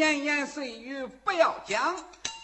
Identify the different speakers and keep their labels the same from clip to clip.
Speaker 1: 闲言碎语不要讲。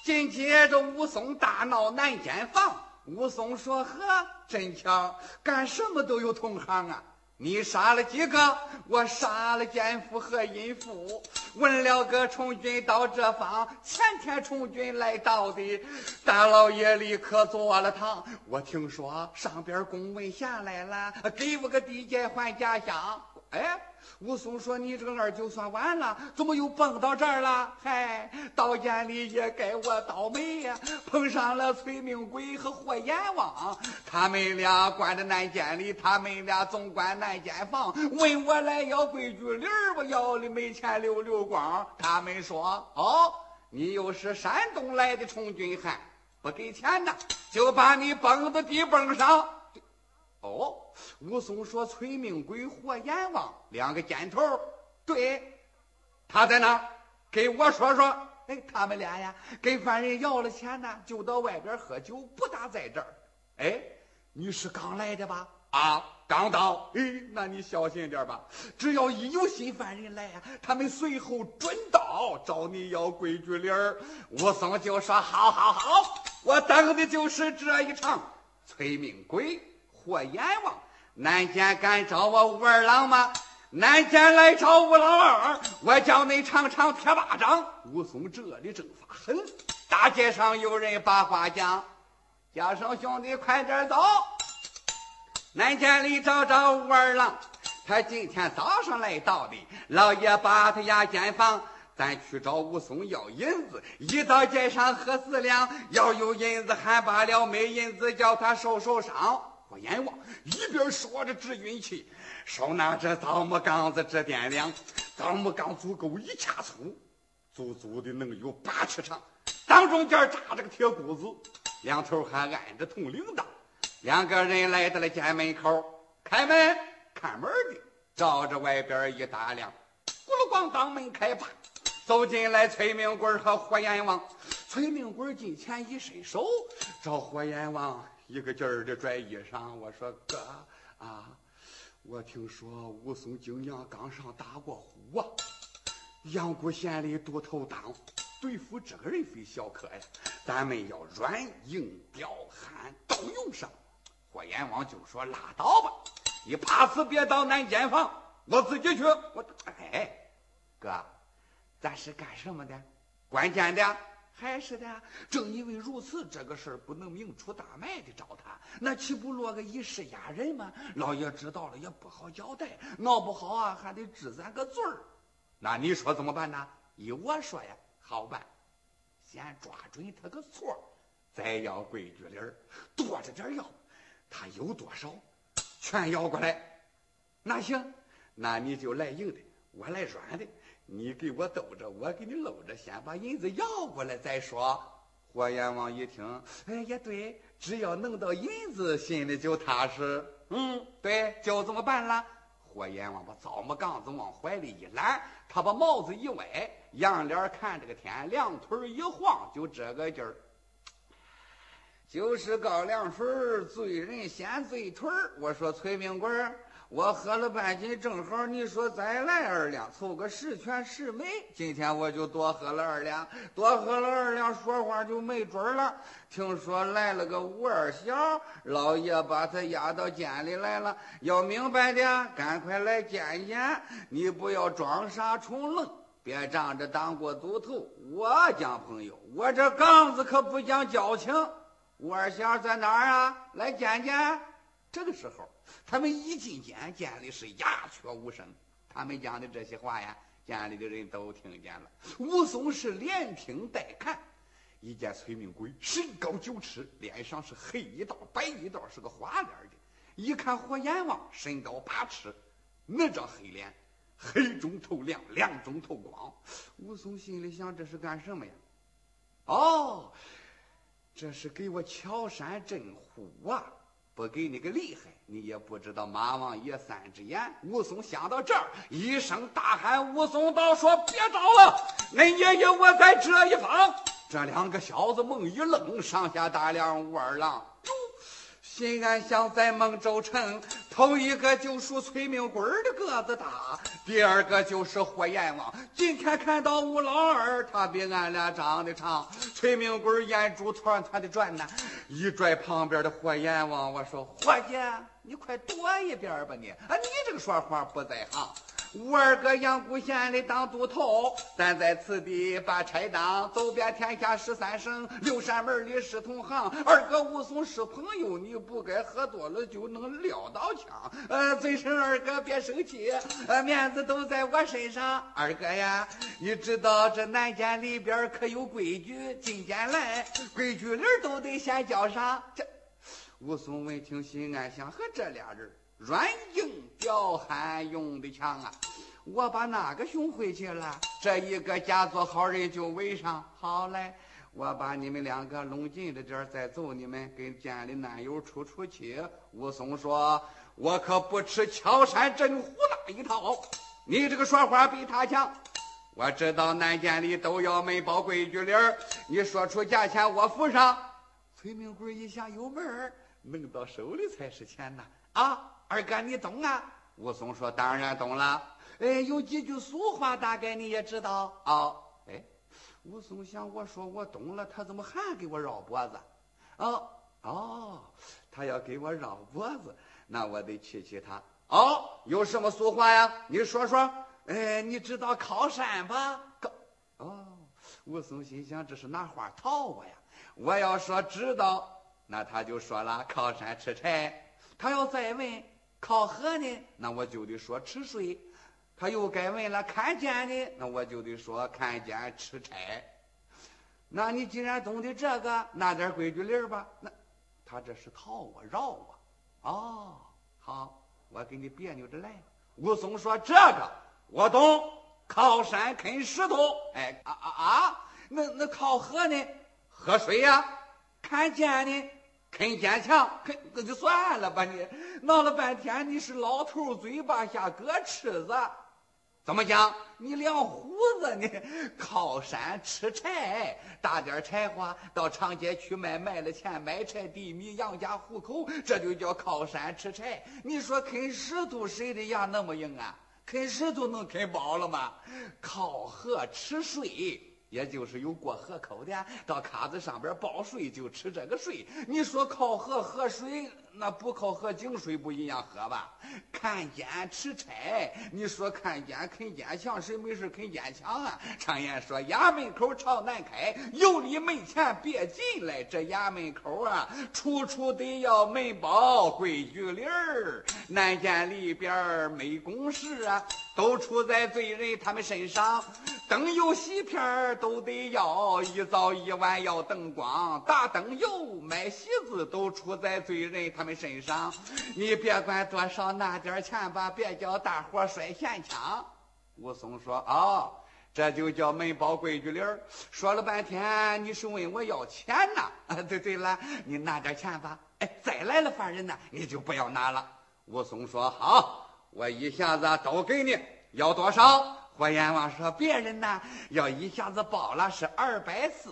Speaker 1: 紧接着武松大闹南间房，武松说：“呵，真巧，干什么都有同行啊。”你杀了几个？我杀了奸夫和淫妇。问了个从军到这方，前天从军来到的，大老爷立刻坐了堂。我听说上边公文下来了，给我个地界换家乡。哎。武松说：“你这个二就算完了，怎么又蹦到这儿了？嗨，到眼里也该我倒霉呀！碰上了崔明贵和霍阎王，他们俩关在南监里，他们俩总管南监房。问我来要规矩礼儿，我要的没钱溜溜光。他们说：哦，你又是山东来的充军汉，不给钱呐，就把你蹦到地蹦上。哦。”武松说：“崔明贵、霍阎王两个箭头，对，他在哪？给我说说。哎，他们俩呀，跟犯人要了钱呢，就到外边喝酒，不打在这儿。哎，你是刚来的吧？啊，刚到。哎，那你小心点吧。只要一有新犯人来呀，他们随后准到找你要规矩理儿。武松就说：好好好，我等的就是这一场。崔明贵、霍阎王。南监敢找我武二郎吗？南监来找武老二，我叫你尝尝铁巴掌。武松这里正发狠，大街上有人把话讲，叫声兄弟快点走。南监里找找武二郎，他今天早上来到的，老爷把他押监房，咱去找武松要银子。一到街上喝四两，要有银子还罢了，没银子叫他受受伤。火阎王一边说着直运气，手拿着枣木杠子直掂量，枣木杠足够一掐粗，足足的能有八尺长，当中间扎着个铁箍子，两头还按着铜铃铛。两个人来到了家门口，开门看门的照着外边一打量，咕噜咣当门开吧，走进来崔明贵和霍阎王。崔明贵近前一伸手，找霍阎王。一个劲儿的拽衣裳，我说哥啊，我听说武松精娘刚上打过虎啊，阳谷县里独头当，对付这个人非小可呀。咱们要软硬刁悍都用上。霍阎王就说拉倒吧，你怕死别到南监房，我自己去。我哎，哥，咱是干什么的？关键的。还是的，正因为如此，这个事儿不能明出大卖的找他，那岂不落个一世压人吗？老爷知道了也不好交代，闹不好啊还得治咱个罪儿。那你说怎么办呢？依我说呀，好办，先抓准他个错，再要规矩理儿，多着点要，他有多少，全要过来。那行，那你就来硬的，我来软的。你给我兜着，我给你搂着，先把银子要过来再说。霍阎王一听，哎，也对，只要弄到银子，心里就踏实。嗯，对，就这么办了。霍阎王把枣木杠子往怀里一揽，他把帽子一歪，仰脸看这个天，两腿一晃，就这个劲儿。就是高粱水，醉人先醉腿我说崔明贵我喝了半斤，正好你说再来二两，凑个十全十美。今天我就多喝了二两，多喝了二两，说话就没准了。听说来了个吴二小，老爷把他押到监里来了。要明白的，赶快来见见。你不要装傻充愣，别仗着当过都头。我讲朋友，我这杠子可不讲交情。吴二小在哪儿啊？来见见。这个时候。他们一进监，监里是鸦雀无声。他们讲的这些话呀，监里的人都听见了。武松是连听带看，一见崔明贵身高九尺，脸上是黑一道白一道，是个花脸的。一看霍阎王身高八尺，那张黑脸，黑中透亮，亮中透光。武松心里想：这是干什么呀？哦，这是给我敲山震虎啊！不给你个厉害，你也不知道马王爷三只眼。武松想到这儿，一声大喊：“武松道，说别找了，恁爷爷我在这一方。”这两个小子猛一愣，上下打量武二郎。心安想在孟州城头一个就属崔明贵的个子大，第二个就是霍阎王。今天看到吴老二，他比俺俩长得长。崔明贵眼珠团团的转呢，一拽旁边的霍阎王，我说伙计，你快躲一边吧你！啊，你这个说话不在行。吴二哥阳谷县里当都头，咱在此地把差当，走遍天下十三省，六扇门里是同行。二哥武松是朋友，你不该喝多了就能撂倒枪。呃，嘴声二哥别生气，呃，面子都在我身上。二哥呀，你知道这南监里边可有规矩，进监来规矩人都得先交上。这武松闻听心暗想，和这俩人。软硬彪悍用的强啊！我把哪个熊回去了，这一个假做好人就围上。好嘞，我把你们两个弄近着点再揍你们，跟监里男友出出气。武松说：“我可不吃敲山震虎那一套，你这个说话比他强。我知道南监里都要没包规矩理儿，你说出价钱我付上。”崔明贵一下有门儿，弄到手里才是钱呐！啊！二哥，你懂啊？武松说：“当然懂了。哎，有几句俗话，大概你也知道哦。哎，武松想，我说我懂了，他怎么还给我绕脖子？哦哦，他要给我绕脖子，那我得气气他。哦，有什么俗话呀？你说说。哎，你知道靠山吧？靠……哦，武松心想，这是拿话套我呀？我要说知道，那他就说了：靠山吃柴。他要再问。靠河呢，那我就得说吃水；他又该问了看见呢，那我就得说看见吃柴。那你既然懂得这个，拿点规矩理儿吧。那他这是套我绕我。哦，好，我给你别扭着来。武松说：“这个我懂，靠山啃石头。哎啊啊啊！那那靠河呢？喝水呀。看见呢？”啃坚强，啃那就算了吧。你闹了半天，你是老头嘴巴下搁尺子，怎么讲？你两胡子呢？靠山吃柴，打点柴花到长街去卖，卖了钱买柴地米养家糊口，这就叫靠山吃柴。你说啃石头，谁的牙那么硬啊？啃石头能啃饱了吗？靠河吃水。也就是有过河口的，到卡子上边报税就吃这个税。你说靠河喝水，那不靠河井水不一样喝吧？看监吃差，你说看监啃坚强，谁没事啃坚强啊？常言说衙门口朝南开，有理没钱别进来。这衙门口啊，处处得要门包规矩理儿。南监里边没公事啊，都出在罪人他们身上。灯油洗片都得要，一早一晚要灯光，打灯油买席子都出在罪人他们身上。你别管多少，拿点钱吧，别叫大伙摔闲枪。武松说：“哦，这就叫门包规矩理。”说了半天，你是问我要钱呐？啊，对对了，你拿点钱吧。哎，再来了犯人呢，你就不要拿了。武松说：“好，我一下子都给你，要多少？”霍阎王说：“别人呐，要一下子报了是二百四。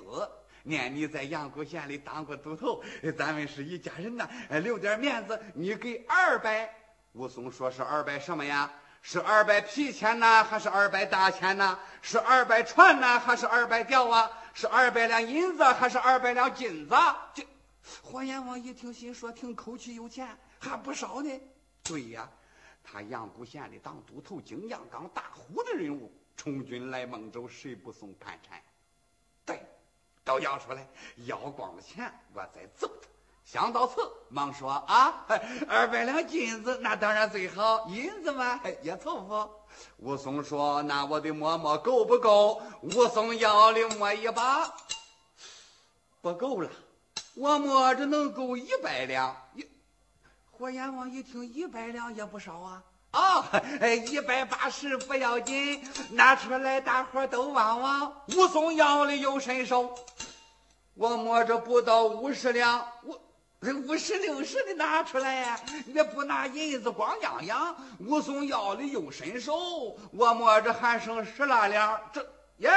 Speaker 1: 念你在阳谷县里当过都头，咱们是一家人呐，留点面子，你给二百。”武松说：“是二百什么呀？是二百皮钱呐，还是二百大钱呐？是二百船呐，还是二百吊啊？是二百两银子，还是二百两金子？”这黄阎王一听，心说：“听口气有钱，还不少呢。”对呀。他阳谷县里当都头，金阳冈大虎的人物，充军来孟州，谁不送盘缠？都要出来，要光了钱，我再揍他。想到此，忙说：“啊，二百两金子，那当然最好。银子嘛，也凑合。”武松说：“那我得摸摸够不够？”武松腰里摸一把，不够了。我摸着能够一百两。霍阎王一听，一百两也不少啊！啊，哎一百八十不要紧，拿出来，大伙都望望。武松腰里有伸手，我摸着不到五十两，我五十六十的拿出来呀！也不拿银子，光样样。武松腰里又伸手，我摸着还剩十来两，这耶。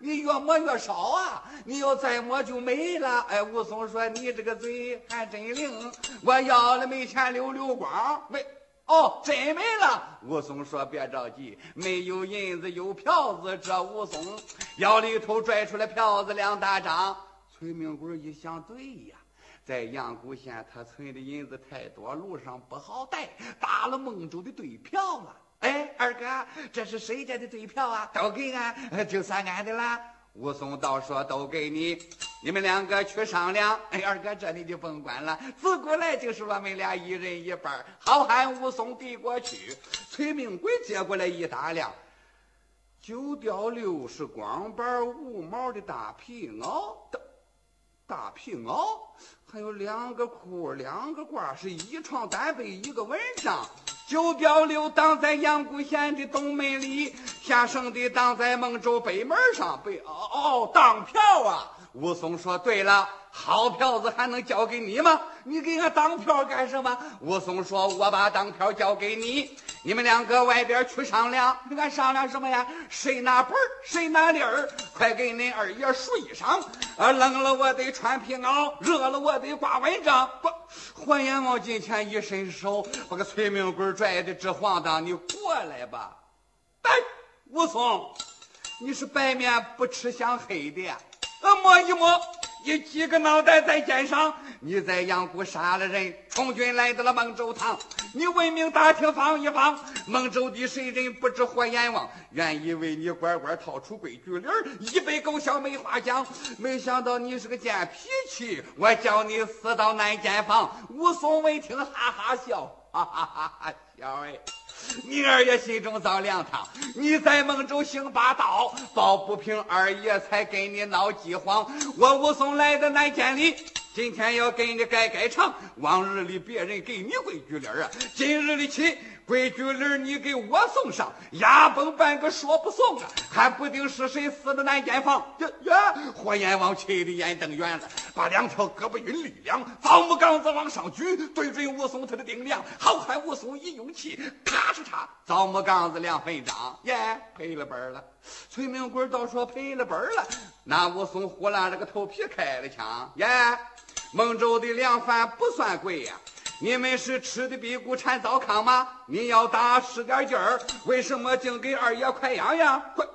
Speaker 1: 你越摸越少啊！你要再摸就没了。哎，武松说：“你这个嘴还真灵，我要了没钱溜溜光。”喂，哦，真没了。武松说：“别着急，没有银子有票子。”这武松腰里头拽出来票子两大张。崔明贵一想，对呀，在阳谷县他存的银子太多，路上不好带，打了孟州的对票了。哎，二哥，这是谁家的对票啊？都给俺，就算俺的了。武松道说：“都给你，你们两个去商量。”哎，二哥，这你就甭管了。自古来就是我们俩一人一半。好汉武松递过去，崔明贵接过来一打量，九吊六是光板无毛的大皮袄，大大皮袄，还有两个裤，两个褂，是一床单被一个蚊帐。九标六挡在阳谷县的东门里，下生的挡在孟州北门上。被哦哦，当票啊！武松说：“对了，好票子还能交给你吗？你给俺当票干什么？”武松说：“我把当票交给你，你们两个外边去商量。你俺商量什么呀？谁拿本谁拿理儿？快给恁二爷数衣裳。啊，冷了我得穿皮袄，热了我得挂蚊帐。不。”火阎王近前一伸手，把个催命棍拽的直晃荡。你过来吧，哎，武松，你是白面不吃香黑的，摸一摸。你几个脑袋在肩上？你在阳谷杀了人，从军来到了孟州堂。你闻名打听放一放，孟州的谁人不知火阎王？原以为你乖乖掏出规矩理儿，一杯狗笑没话讲。没想到你是个贱脾气，我叫你死到南间房。武松闻听，哈哈笑，哈哈哈哈笑哎。你二爷心中早凉汤，你在孟州行霸道，抱不平二爷才跟你闹饥荒。我武松来的南监里，今天要跟你改改场。往日里别人给你规矩理儿啊，今日里起。规矩里你给我送上，牙崩半个说不送啊，还不定是谁死的难间房。呀呀！火阎王气的眼瞪圆了，把两条胳膊运力量，枣木杠子往上举，对准武松他的顶梁。好汉武松一用气，咔嚓嚓，枣木杠子两分张，耶，赔了本了。崔明贵倒说赔了本了，那武松呼啦着个头皮开了枪，耶，孟州的凉饭不算贵呀。你们是吃的比谷产糟糠吗？你要打使点劲儿，为什么净给二爷快痒痒？快！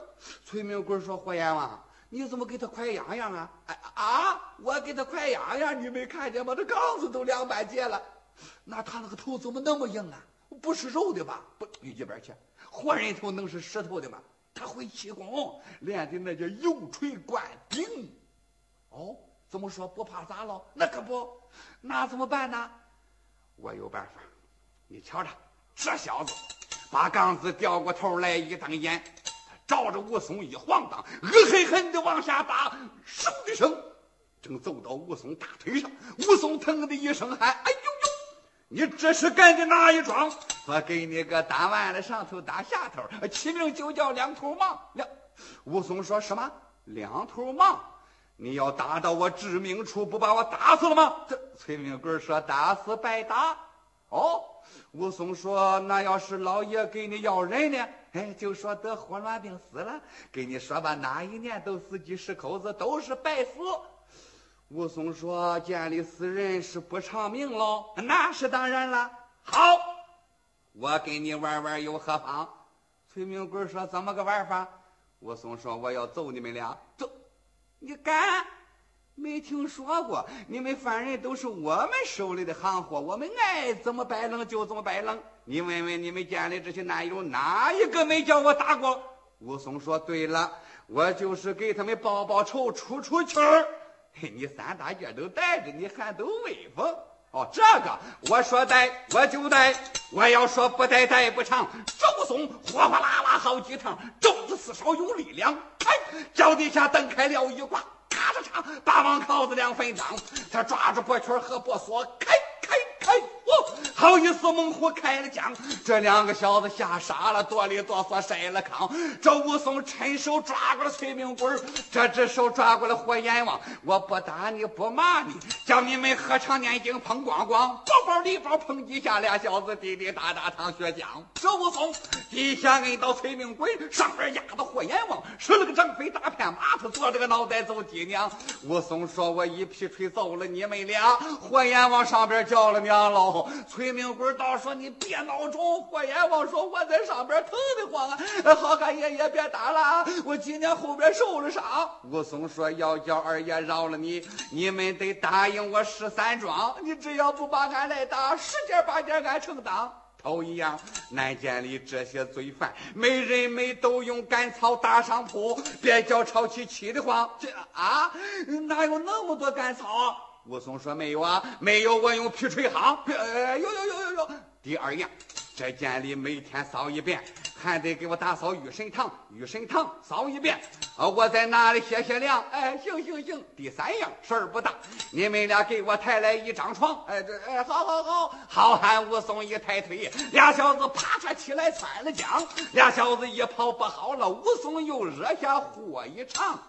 Speaker 1: 崔明贵说：“火阎王，你怎么给他快痒痒啊？哎啊！我给他快痒痒，你没看见吗？这杠子都两半截了。那他那个头怎么那么硬啊？不是肉的吧？不，你一边去。活人头能是石头的吗？他会气功，练的那叫油锤灌顶。哦，怎么说不怕砸了？那可不，那怎么办呢？”我有办法，你瞧着，这小子把杠子掉过头来一瞪眼，他照着武松一晃荡，恶狠狠地往下打，嗖的声，正走到武松大腿上，武松疼的一声喊：“哎呦呦！你这是干的哪一桩？我给你个打完了上头打下头，起名就叫两头忙。”两武松说什么？两头忙？你要打到我致命处，不把我打死了吗？这崔明贵说：“打死白打。”哦，武松说：“那要是老爷给你要人呢？哎，就说得霍乱病死了。给你说吧，哪一年都死几十口子，都是白死。”武松说：“见里死人是不偿命喽？那是当然了。好，我跟你玩玩又何妨？”崔明贵说：“怎么个玩法？”武松说：“我要揍你们俩，揍。”你敢？没听说过，你们犯人都是我们手里的行货，我们爱怎么摆弄就怎么摆弄。你问问你们家里这些男友，哪一个没叫我打过？武松说：“对了，我就是给他们报报仇，出出气儿。你三大件都带着，你还都威风。哦，这个我说带我就带，我要说不带带不成。这武松火火啦啦好几趟，肘子四少有力量。”脚底下蹬开了一挂，咔嚓嚓，大王靠子两分掌，他抓住脖圈和脖锁，好意思猛虎开了枪。这两个小子吓傻了，哆里哆嗦筛了炕。这武松趁手抓过了崔明贵这只手抓过了火阎王。我不打你不骂你，叫你们喝长念经碰光光，包包里包碰几下，俩小子滴滴答答淌血浆。这武松底下摁到崔明贵，上边压到火阎王，使了个张飞大片马，他坐着个脑袋揍爹娘。武松说：“我一劈锤揍了你们俩，火阎王上边叫了娘了。”崔命贵道说：“你别闹钟。”霍阎王说：“我在上边疼得慌啊！好汉爷爷别打了，我今年后边受了伤。”武松说：“要叫二爷饶了你，你们得答应我十三桩。你只要不把俺来打，十件八件俺承当。”头一样，南监里这些罪犯，每人每都用干草搭上铺，别叫朝气气得慌。这啊，哪有那么多干草？武松说没有啊，没有，我用皮锤夯。有有有有有。第二样，这监里每天扫一遍。还得给我打扫御神堂，御神堂扫一遍。啊，我在那里歇歇凉。哎，行行行。第三样事儿不大，你们俩给我抬来一张床。哎，这哎，好好好。好汉武松一抬腿，俩小子啪嚓起来窜了江。俩小子一跑不好了，武松又惹下祸一场。